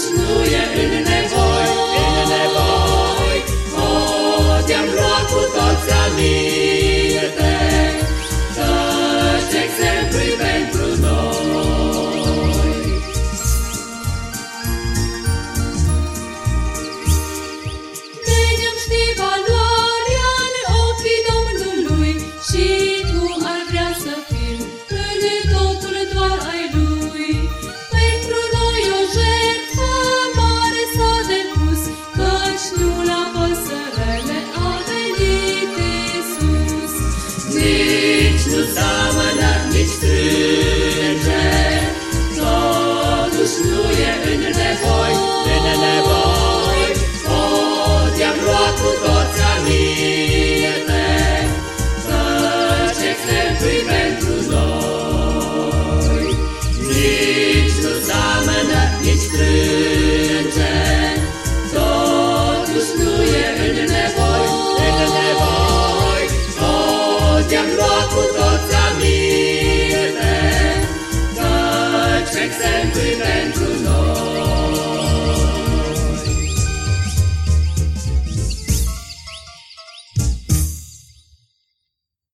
snuje in the next